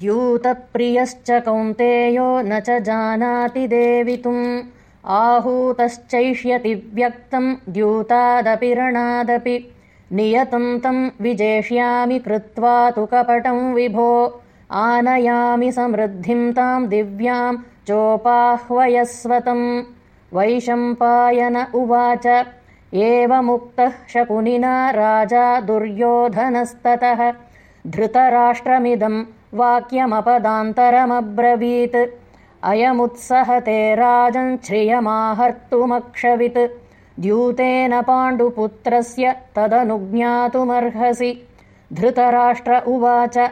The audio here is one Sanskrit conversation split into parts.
द्यूतप्रियश्च कौन्तेयो न च जानाति देवितुम् आहूतश्चैष्यति व्यक्तम् द्यूतादपि रणादपि। नियतं तम् विजेष्यामि कृत्वा तु कपटं विभो। आनयामि समृद्धिं ताम् दिव्याम् चोपाह्वयस्वतम् वैशम्पायन उवाच एवमुक्तः शकुनिना राजा दुर्योधनस्ततः धृतराष्ट्रमिदम् वाक्यमपदान्तरमब्रवीत्। अयमुत्सहते राजन् श्रियमाहर्तुमक्षवित्। द्यूतेन पाण्डुपुत्रस्य तदनुज्ञातुमर्हसि। धृतराष्ट्र उवाच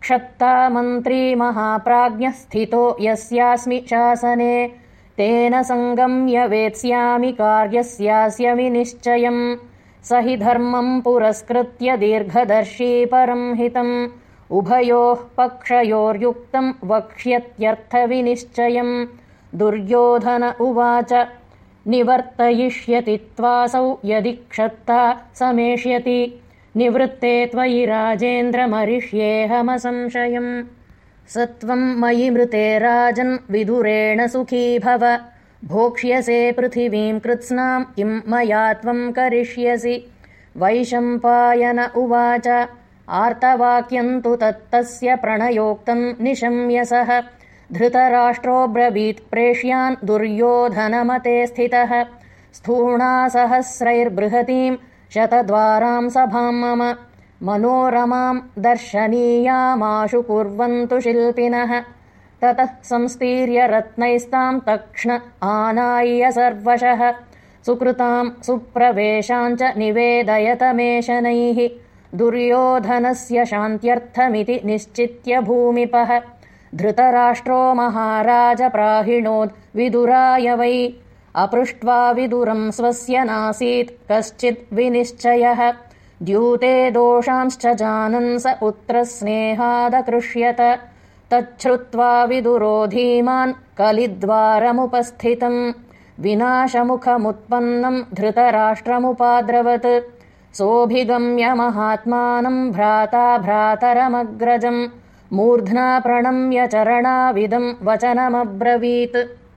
क्षत्ता मन्त्री महाप्राज्ञः स्थितो यस्यास्मि शासने। तेन सङ्गम्य वेत्स्यामि कार्यस्यास्य विनिश्चयम् स हि धर्मम् पुरस्कृत्य दीर्घदर्शी परम् हितम्। उभयोः पक्षयोर्युक्तम् वक्ष्यत्यर्थविनिश्चयम्। दुर्योधन उवाच निवर्तयिष्यति त्वासौ यदि क्षत्ता समेष्यति। निवृत्ते त्वयि राजेन्द्रमरिष्येऽहमसंशयम् स त्वम् मयि मृते राजन् विदुरेण सुखी भव भोक्ष्यसे पृथिवीम् कृत्स्नाम् किम् मया त्वम् करिष्यसि। वैशम्पायन उवाच आर्तवाक्यम् तु तत्तस्य प्रणयोक्तम् निशम्यसः धृतराष्ट्रोऽब्रवीत् प्रेष्यान् दुर्योधनमते स्थितः। स्थूणासहस्रैर्बृहतीम् शतद्वाराम् सभाम् मम। मनोरमाम् दर्शनीयामाशु कुर्वन्तु शिल्पिनः ततः संस्तीर्य रत्नैस्ताम् तक्ष्ण आनाय्य सर्वशः। सुकृताम् सुप्रवेशाम् च निवेदयतमेशनैः दुर्योधनस्य शान्त्यर्थमिति निश्चित्य भूमिपः। धृतराष्ट्रो महाराज प्राहिणोद् विदुराय वै। अपृष्ट्वा विदुरम् स्वस्य नासीत् कश्चिद् विनिश्चयः। द्यूते दोषांश्च जानन् स पुत्रस्नेहादकृष्यत तच्छ्रुत्वा विदुरो धीमान् कलिद्वारमुपस्थितम्। विनाशमुखमुत्पन्नम् धृतराष्ट्रमुपाद्रवत्। सोऽभिगम्य महात्मानम् भ्राता भ्रातरमग्रजम्। मूर्ध्ना प्रणम्य चरणाविदम् वचनमब्रवीत्